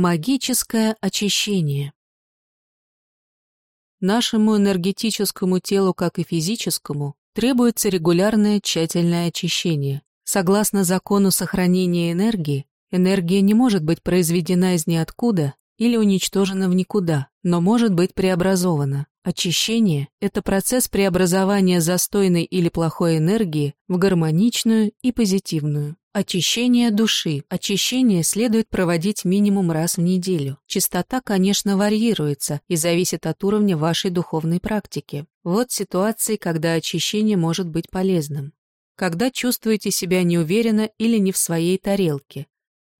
Магическое очищение. Нашему энергетическому телу, как и физическому, требуется регулярное тщательное очищение. Согласно закону сохранения энергии, энергия не может быть произведена из ниоткуда или уничтожена в никуда, но может быть преобразована. Очищение – это процесс преобразования застойной или плохой энергии в гармоничную и позитивную. Очищение души. Очищение следует проводить минимум раз в неделю. Частота, конечно, варьируется и зависит от уровня вашей духовной практики. Вот ситуации, когда очищение может быть полезным. Когда чувствуете себя неуверенно или не в своей тарелке.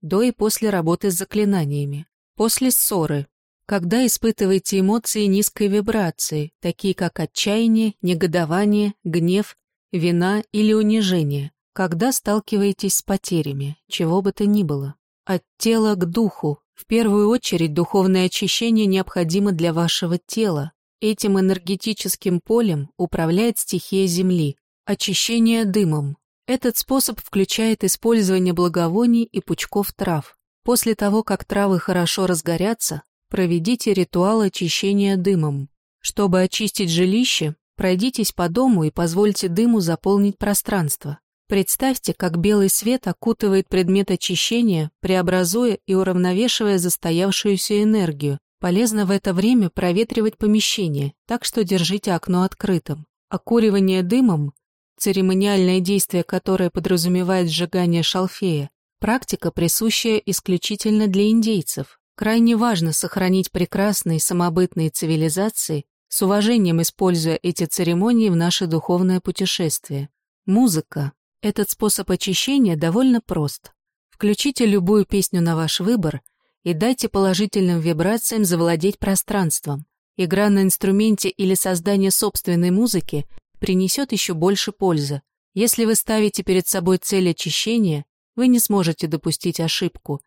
До и после работы с заклинаниями. После ссоры. Когда испытываете эмоции низкой вибрации, такие как отчаяние, негодование, гнев, вина или унижение когда сталкиваетесь с потерями, чего бы то ни было. От тела к духу. В первую очередь духовное очищение необходимо для вашего тела. Этим энергетическим полем управляет стихия Земли. Очищение дымом. Этот способ включает использование благовоний и пучков трав. После того, как травы хорошо разгорятся, проведите ритуал очищения дымом. Чтобы очистить жилище, пройдитесь по дому и позвольте дыму заполнить пространство. Представьте, как белый свет окутывает предмет очищения, преобразуя и уравновешивая застоявшуюся энергию. Полезно в это время проветривать помещение, так что держите окно открытым. Окуривание дымом – церемониальное действие, которое подразумевает сжигание шалфея, практика, присущая исключительно для индейцев. Крайне важно сохранить прекрасные самобытные цивилизации, с уважением используя эти церемонии в наше духовное путешествие. Музыка этот способ очищения довольно прост. Включите любую песню на ваш выбор и дайте положительным вибрациям завладеть пространством. Игра на инструменте или создание собственной музыки принесет еще больше пользы. Если вы ставите перед собой цель очищения, вы не сможете допустить ошибку.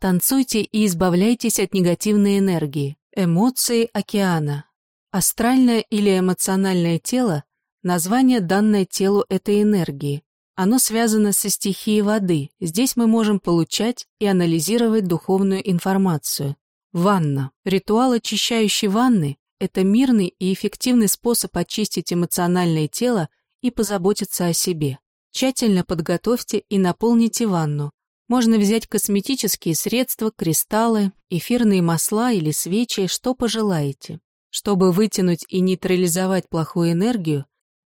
Танцуйте и избавляйтесь от негативной энергии, эмоции океана. Астральное или эмоциональное тело – название, данное телу этой энергии. Оно связано со стихией воды. Здесь мы можем получать и анализировать духовную информацию. Ванна. Ритуал очищающей ванны – это мирный и эффективный способ очистить эмоциональное тело и позаботиться о себе. Тщательно подготовьте и наполните ванну. Можно взять косметические средства, кристаллы, эфирные масла или свечи, что пожелаете. Чтобы вытянуть и нейтрализовать плохую энергию,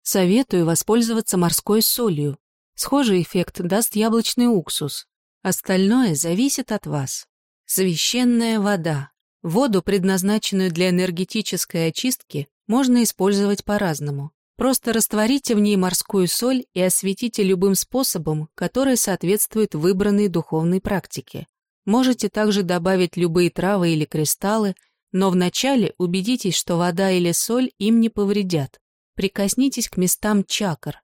советую воспользоваться морской солью. Схожий эффект даст яблочный уксус. Остальное зависит от вас. Священная вода. Воду, предназначенную для энергетической очистки, можно использовать по-разному. Просто растворите в ней морскую соль и осветите любым способом, который соответствует выбранной духовной практике. Можете также добавить любые травы или кристаллы, но вначале убедитесь, что вода или соль им не повредят. Прикоснитесь к местам чакр,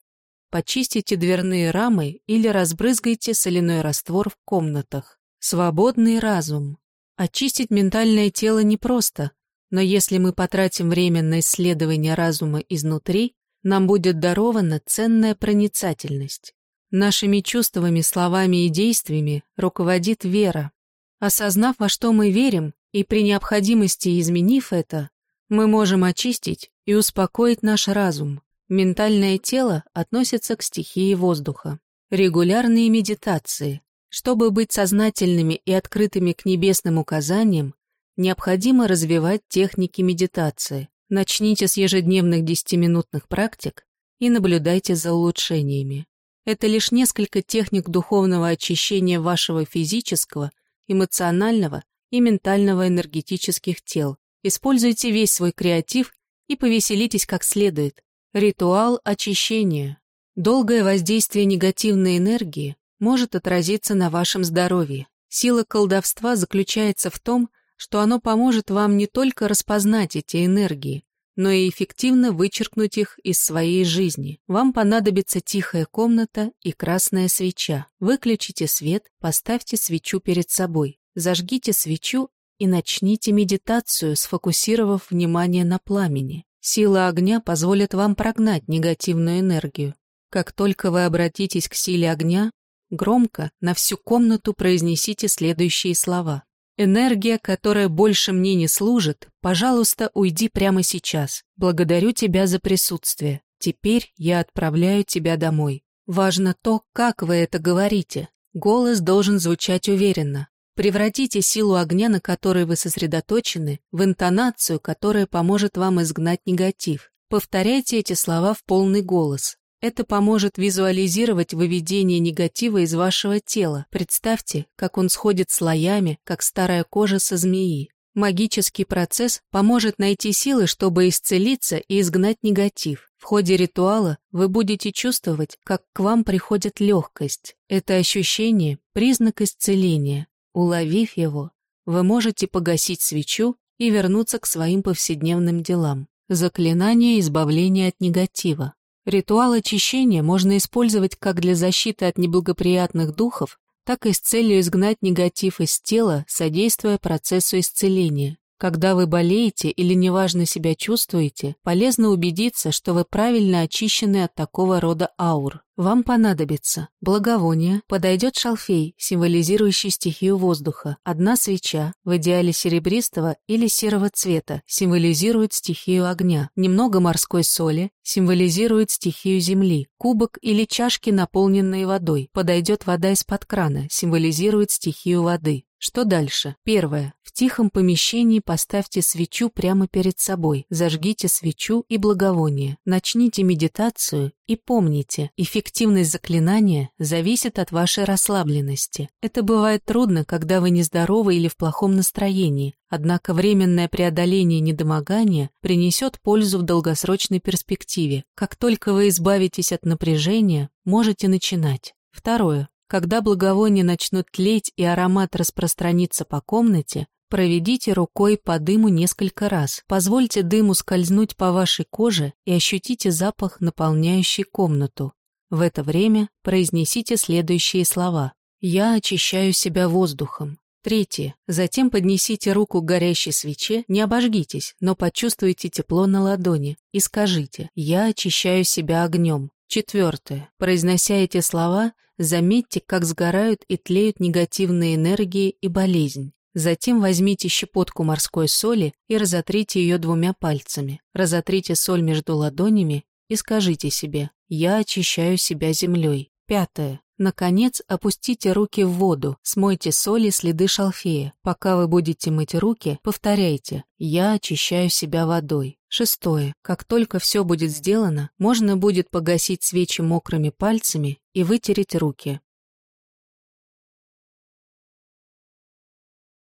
Почистите дверные рамы или разбрызгайте соляной раствор в комнатах. Свободный разум. Очистить ментальное тело непросто, но если мы потратим время на исследование разума изнутри, нам будет дарована ценная проницательность. Нашими чувствами, словами и действиями руководит вера. Осознав, во что мы верим, и при необходимости изменив это, мы можем очистить и успокоить наш разум. Ментальное тело относится к стихии воздуха. Регулярные медитации. Чтобы быть сознательными и открытыми к небесным указаниям, необходимо развивать техники медитации. Начните с ежедневных 10-минутных практик и наблюдайте за улучшениями. Это лишь несколько техник духовного очищения вашего физического, эмоционального и ментального энергетических тел. Используйте весь свой креатив и повеселитесь как следует. Ритуал очищения. Долгое воздействие негативной энергии может отразиться на вашем здоровье. Сила колдовства заключается в том, что оно поможет вам не только распознать эти энергии, но и эффективно вычеркнуть их из своей жизни. Вам понадобится тихая комната и красная свеча. Выключите свет, поставьте свечу перед собой, зажгите свечу и начните медитацию, сфокусировав внимание на пламени. Сила огня позволит вам прогнать негативную энергию. Как только вы обратитесь к силе огня, громко на всю комнату произнесите следующие слова. Энергия, которая больше мне не служит, пожалуйста, уйди прямо сейчас. Благодарю тебя за присутствие. Теперь я отправляю тебя домой. Важно то, как вы это говорите. Голос должен звучать уверенно. Превратите силу огня, на которой вы сосредоточены, в интонацию, которая поможет вам изгнать негатив. Повторяйте эти слова в полный голос. Это поможет визуализировать выведение негатива из вашего тела. Представьте, как он сходит слоями, как старая кожа со змеи. Магический процесс поможет найти силы, чтобы исцелиться и изгнать негатив. В ходе ритуала вы будете чувствовать, как к вам приходит легкость. Это ощущение – признак исцеления. Уловив его, вы можете погасить свечу и вернуться к своим повседневным делам. Заклинание избавления от негатива. Ритуал очищения можно использовать как для защиты от неблагоприятных духов, так и с целью изгнать негатив из тела, содействуя процессу исцеления. Когда вы болеете или неважно себя чувствуете, полезно убедиться, что вы правильно очищены от такого рода аур. Вам понадобится благовоние, подойдет шалфей, символизирующий стихию воздуха, одна свеча, в идеале серебристого или серого цвета, символизирует стихию огня, немного морской соли, символизирует стихию земли, кубок или чашки, наполненные водой, подойдет вода из-под крана, символизирует стихию воды. Что дальше? Первое. В тихом помещении поставьте свечу прямо перед собой, зажгите свечу и благовоние, начните медитацию и помните, эффективность заклинания зависит от вашей расслабленности. Это бывает трудно, когда вы нездоровы или в плохом настроении, однако временное преодоление недомогания принесет пользу в долгосрочной перспективе. Как только вы избавитесь от напряжения, можете начинать. Второе. Когда благовония начнут тлеть и аромат распространится по комнате, проведите рукой по дыму несколько раз. Позвольте дыму скользнуть по вашей коже и ощутите запах, наполняющий комнату. В это время произнесите следующие слова. «Я очищаю себя воздухом». Третье. Затем поднесите руку к горящей свече, не обожгитесь, но почувствуйте тепло на ладони и скажите «Я очищаю себя огнем». Четвертое. Произнося эти слова, заметьте, как сгорают и тлеют негативные энергии и болезнь. Затем возьмите щепотку морской соли и разотрите ее двумя пальцами. Разотрите соль между ладонями и скажите себе «Я очищаю себя землей». Пятое. Наконец, опустите руки в воду, смойте соль и следы шалфея. Пока вы будете мыть руки, повторяйте «Я очищаю себя водой». Шестое. Как только все будет сделано, можно будет погасить свечи мокрыми пальцами и вытереть руки.